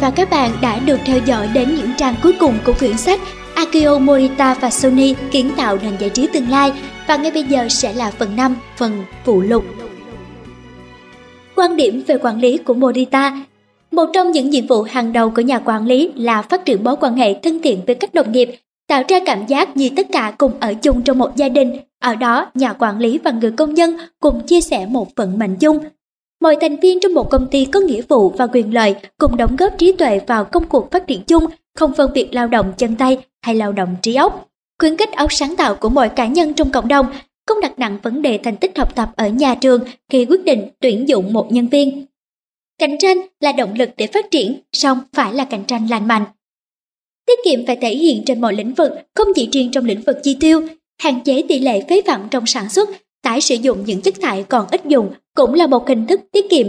và các bạn đã được theo dõi đến những trang cuối cùng của quyển sách Akio Morita và Sony kiến tạo nền giải trí tương lai và ngay bây giờ sẽ là phần 5, phần phụ lục. Quan điểm về quản lý của Morita Một trong những nhiệm vụ hàng đầu của nhà quản lý là phát triển mối quan hệ thân thiện với các đồng nghiệp, tạo ra cảm giác như tất cả cùng ở chung trong một gia đình. Ở đó, nhà quản lý và người công nhân cùng chia sẻ một vận mệnh chung, Mọi thành viên trong một công ty có nghĩa vụ và quyền lợi cùng đóng góp trí tuệ vào công cuộc phát triển chung, không phân biệt lao động chân tay hay lao động trí óc. Khuyến khích óc sáng tạo của mọi cá nhân trong cộng đồng, không đặt nặng vấn đề thành tích học tập ở nhà trường khi quyết định tuyển dụng một nhân viên. Cạnh tranh là động lực để phát triển, song phải là cạnh tranh lành mạnh. Tiết kiệm phải thể hiện trên mọi lĩnh vực, không chỉ riêng trong lĩnh vực chi tiêu, hạn chế tỷ lệ phế phẩm trong sản xuất tái sử dụng những chất thải còn ít dùng cũng là một hình thức tiết kiệm.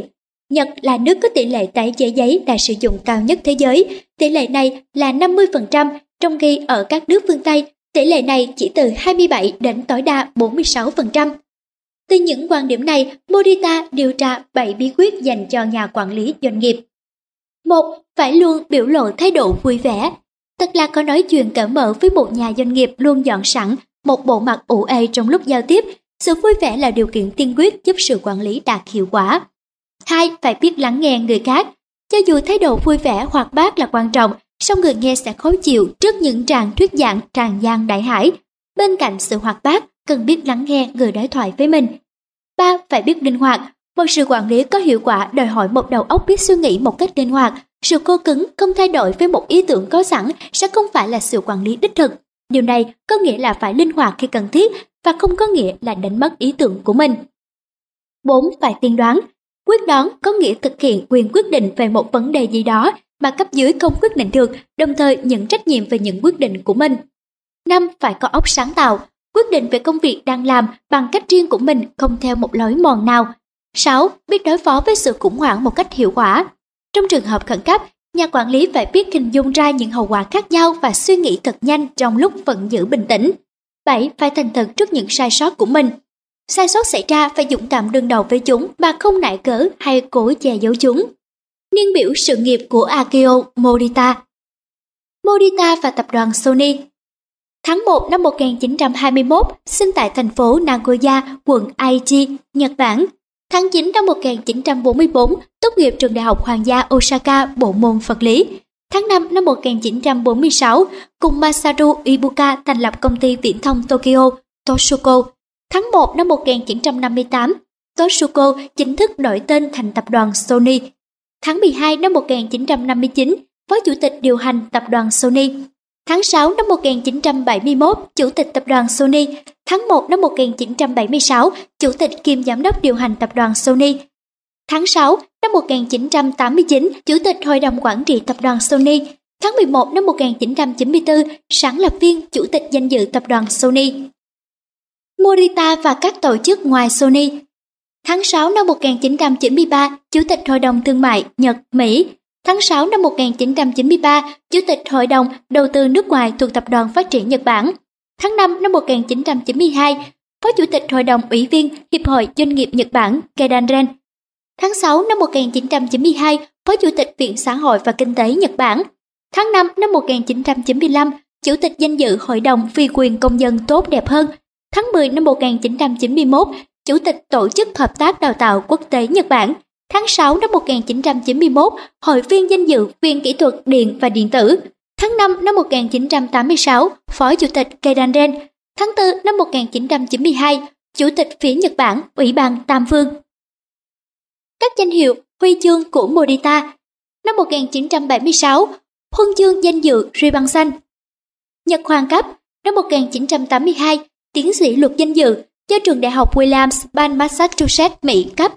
Nhật là nước có tỷ lệ tái chế giấy đã sử dụng cao nhất thế giới, tỷ lệ này là 50%, trong khi ở các nước phương Tây, tỷ lệ này chỉ từ 27 đến tối đa 46%. Từ những quan điểm này, Morita điều tra 7 bí quyết dành cho nhà quản lý doanh nghiệp. một Phải luôn biểu lộ thái độ vui vẻ. Thật là có nói chuyện cởi mở với một nhà doanh nghiệp luôn dọn sẵn một bộ mặt ủ ê trong lúc giao tiếp sự vui vẻ là điều kiện tiên quyết giúp sự quản lý đạt hiệu quả. Hai, phải biết lắng nghe người khác. Cho dù thái độ vui vẻ hoặc bác là quan trọng, song người nghe sẽ khó chịu trước những tràng thuyết giảng tràn gian đại hải. Bên cạnh sự hoạt bát, cần biết lắng nghe người đối thoại với mình. Ba, phải biết linh hoạt. Một sự quản lý có hiệu quả đòi hỏi một đầu óc biết suy nghĩ một cách linh hoạt. Sự cố cứng, không thay đổi với một ý tưởng có sẵn sẽ không phải là sự quản lý đích thực. Điều này có nghĩa là phải linh hoạt khi cần thiết và không có nghĩa là đánh mất ý tưởng của mình. 4. Phải tiên đoán Quyết đoán có nghĩa thực hiện quyền quyết định về một vấn đề gì đó mà cấp dưới không quyết định được, đồng thời nhận trách nhiệm về những quyết định của mình. 5. Phải có óc sáng tạo, quyết định về công việc đang làm bằng cách riêng của mình không theo một lối mòn nào. 6. Biết đối phó với sự khủng hoảng một cách hiệu quả. Trong trường hợp khẩn cấp, nhà quản lý phải biết hình dung ra những hậu quả khác nhau và suy nghĩ thật nhanh trong lúc vẫn giữ bình tĩnh bảy Phải thành thật trước những sai sót của mình. Sai sót xảy ra phải dũng cảm đương đầu với chúng mà không nại cớ hay cố che giấu chúng. Niên biểu sự nghiệp của Akio Morita Morita và tập đoàn Sony Tháng 1 năm 1921, sinh tại thành phố Nagoya, quận Aichi, Nhật Bản. Tháng 9 năm 1944, tốt nghiệp trường đại học Hoàng gia Osaka bộ môn vật lý. Tháng 5 năm 1946, cùng Masaru Ibuka thành lập công ty viễn thông Tokyo, Toshuko. Tháng 1 năm 1958, Toshuko chính thức đổi tên thành tập đoàn Sony. Tháng 12 năm 1959, Phó Chủ tịch điều hành tập đoàn Sony. Tháng 6 năm 1971, Chủ tịch tập đoàn Sony. Tháng 1 năm 1976, Chủ tịch kiêm giám đốc điều hành tập đoàn Sony. Tháng 6 năm 1989, Chủ tịch Hội đồng Quản trị Tập đoàn Sony. Tháng 11 năm 1994, sáng lập viên Chủ tịch danh dự Tập đoàn Sony. Morita và các tổ chức ngoài Sony. Tháng 6 năm 1993, Chủ tịch Hội đồng Thương mại Nhật, Mỹ. Tháng 6 năm 1993, Chủ tịch Hội đồng Đầu tư nước ngoài thuộc Tập đoàn Phát triển Nhật Bản. Tháng 5 năm 1992, Phó Chủ tịch Hội đồng Ủy viên Hiệp hội Doanh nghiệp Nhật Bản Kedanren Tháng 6 năm 1992, Phó Chủ tịch Viện Xã hội và Kinh tế Nhật Bản. Tháng 5 năm 1995, Chủ tịch danh dự Hội đồng Phi quyền Công dân tốt đẹp hơn. Tháng 10 năm 1991, Chủ tịch Tổ chức Hợp tác Đào tạo Quốc tế Nhật Bản. Tháng 6 năm 1991, Hội viên danh dự Viện Kỹ thuật Điện và Điện tử. Tháng 5 năm 1986, Phó Chủ tịch Keidanren. Tháng 4 năm 1992, Chủ tịch phía Nhật Bản, Ủy ban Tam Phương các danh hiệu huy chương của Morita. Năm 1976, huân chương danh dự Ruy Băng Xanh. Nhật Hoàng cấp, năm 1982, tiến sĩ luật danh dự do trường đại học Williams, bang Massachusetts, Mỹ cấp.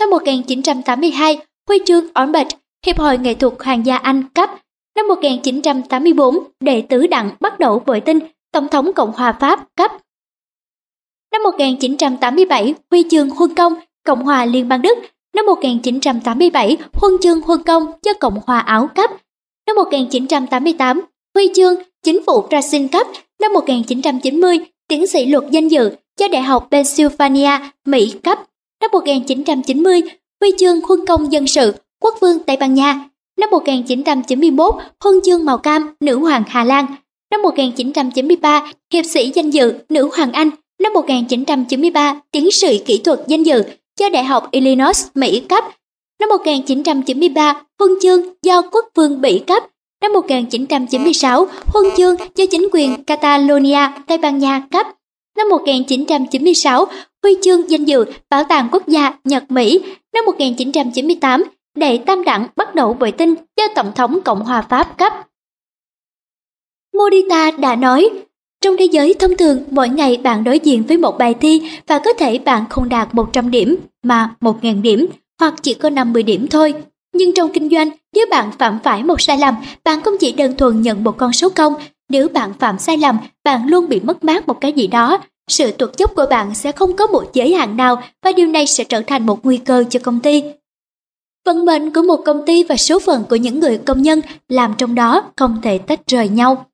Năm 1982, huy chương Orbit, Hiệp hội nghệ thuật Hoàng gia Anh cấp. Năm 1984, đệ tứ đặng bắt đầu bội tinh, Tổng thống Cộng hòa Pháp cấp. Năm 1987, huy chương huân công, Cộng hòa Liên bang Đức Năm 1987, huân chương huân công cho Cộng hòa Áo cấp. Năm 1988, huy chương chính phủ Brazil cấp. Năm 1990, tiến sĩ luật danh dự cho Đại học Pennsylvania, Mỹ cấp. Năm 1990, huy chương huân công dân sự quốc vương Tây Ban Nha. Năm 1991, huân chương màu cam, nữ hoàng Hà Lan. Năm 1993, hiệp sĩ danh dự, nữ hoàng Anh. Năm 1993, tiến sĩ kỹ thuật danh dự cho Đại học Illinois, Mỹ cấp. Năm 1993, huân chương do quốc vương Bỉ cấp. Năm 1996, huân chương do chính quyền Catalonia, Tây Ban Nha cấp. Năm 1996, huy chương danh dự Bảo tàng Quốc gia Nhật Mỹ. Năm 1998, đệ tam đẳng bắt đầu vệ tinh do Tổng thống Cộng hòa Pháp cấp. Morita đã nói, trong thế giới thông thường, mỗi ngày bạn đối diện với một bài thi và có thể bạn không đạt 100 điểm mà 1.000 điểm hoặc chỉ có 50 điểm thôi. Nhưng trong kinh doanh, nếu bạn phạm phải một sai lầm, bạn không chỉ đơn thuần nhận một con số công. Nếu bạn phạm sai lầm, bạn luôn bị mất mát một cái gì đó. Sự tuột dốc của bạn sẽ không có một giới hạn nào và điều này sẽ trở thành một nguy cơ cho công ty. Vận mệnh của một công ty và số phận của những người công nhân làm trong đó không thể tách rời nhau.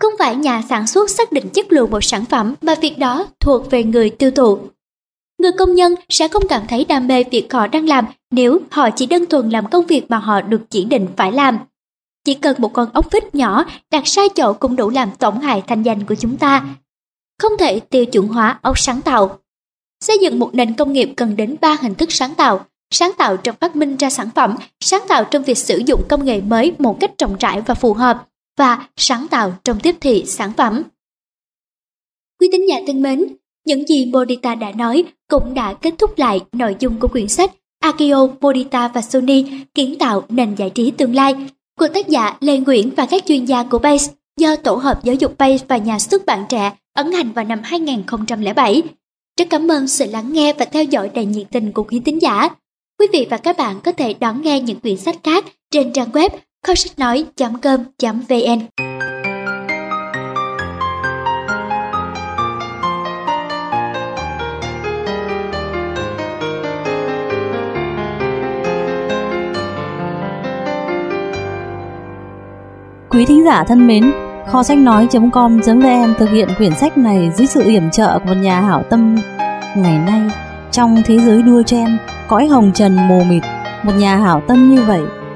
Không phải nhà sản xuất xác định chất lượng một sản phẩm mà việc đó thuộc về người tiêu thụ. Người công nhân sẽ không cảm thấy đam mê việc họ đang làm nếu họ chỉ đơn thuần làm công việc mà họ được chỉ định phải làm. Chỉ cần một con ốc vít nhỏ đặt sai chỗ cũng đủ làm tổn hại thanh danh của chúng ta. Không thể tiêu chuẩn hóa ốc sáng tạo. Xây dựng một nền công nghiệp cần đến ba hình thức sáng tạo, sáng tạo trong phát minh ra sản phẩm, sáng tạo trong việc sử dụng công nghệ mới một cách rộng rãi và phù hợp, và sáng tạo trong tiếp thị sản phẩm. Quý tín giả thân mến, những gì Bodita đã nói cũng đã kết thúc lại nội dung của quyển sách Akio, Bodita và Sony kiến tạo nền giải trí tương lai của tác giả Lê Nguyễn và các chuyên gia của Base do Tổ hợp Giáo dục Base và nhà xuất bản trẻ ấn hành vào năm 2007. Rất cảm ơn sự lắng nghe và theo dõi đầy nhiệt tình của quý tín giả. Quý vị và các bạn có thể đón nghe những quyển sách khác trên trang web kho sách nói.com.vn Quý thính giả thân mến, kho sách nói.com.vn thực hiện quyển sách này dưới sự yểm trợ của một nhà hảo tâm. Ngày nay, trong thế giới đua chen, cõi hồng trần mù mịt, một nhà hảo tâm như vậy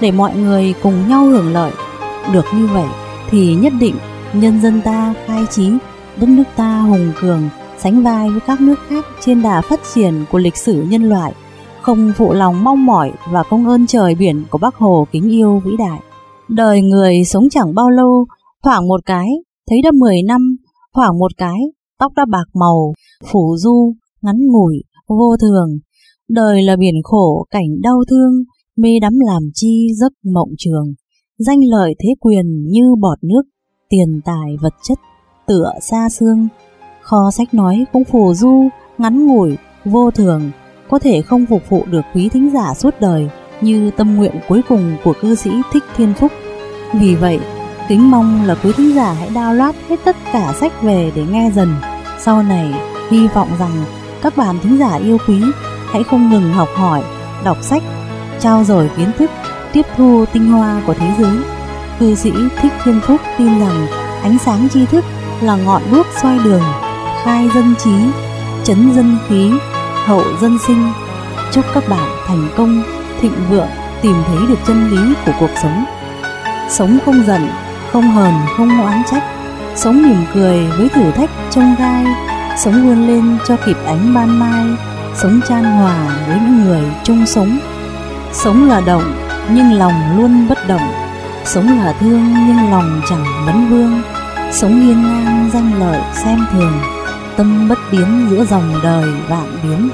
để mọi người cùng nhau hưởng lợi. Được như vậy thì nhất định nhân dân ta khai trí, đất nước ta hùng cường, sánh vai với các nước khác trên đà phát triển của lịch sử nhân loại, không phụ lòng mong mỏi và công ơn trời biển của Bác Hồ kính yêu vĩ đại. Đời người sống chẳng bao lâu, thoảng một cái, thấy đã 10 năm, thoảng một cái, tóc đã bạc màu, phủ du, ngắn ngủi, vô thường. Đời là biển khổ, cảnh đau thương, mê đắm làm chi giấc mộng trường, danh lợi thế quyền như bọt nước, tiền tài vật chất tựa xa xương. Kho sách nói cũng phù du, ngắn ngủi, vô thường, có thể không phục vụ được quý thính giả suốt đời như tâm nguyện cuối cùng của cư sĩ Thích Thiên Phúc. Vì vậy, kính mong là quý thính giả hãy download hết tất cả sách về để nghe dần. Sau này, hy vọng rằng các bạn thính giả yêu quý hãy không ngừng học hỏi, đọc sách trao dồi kiến thức, tiếp thu tinh hoa của thế giới. Cư sĩ Thích Thiên Phúc tin rằng ánh sáng tri thức là ngọn đuốc soi đường, khai dân trí, chấn dân khí, hậu dân sinh. Chúc các bạn thành công, thịnh vượng, tìm thấy được chân lý của cuộc sống. Sống không giận, không hờn, không oán trách. Sống mỉm cười với thử thách trong gai, sống vươn lên cho kịp ánh ban mai, sống chan hòa với những người chung sống. Sống là động, nhưng lòng luôn bất động. Sống là thương, nhưng lòng chẳng vấn vương. Sống hiên ngang danh lợi xem thường, tâm bất biến giữa dòng đời vạn biến.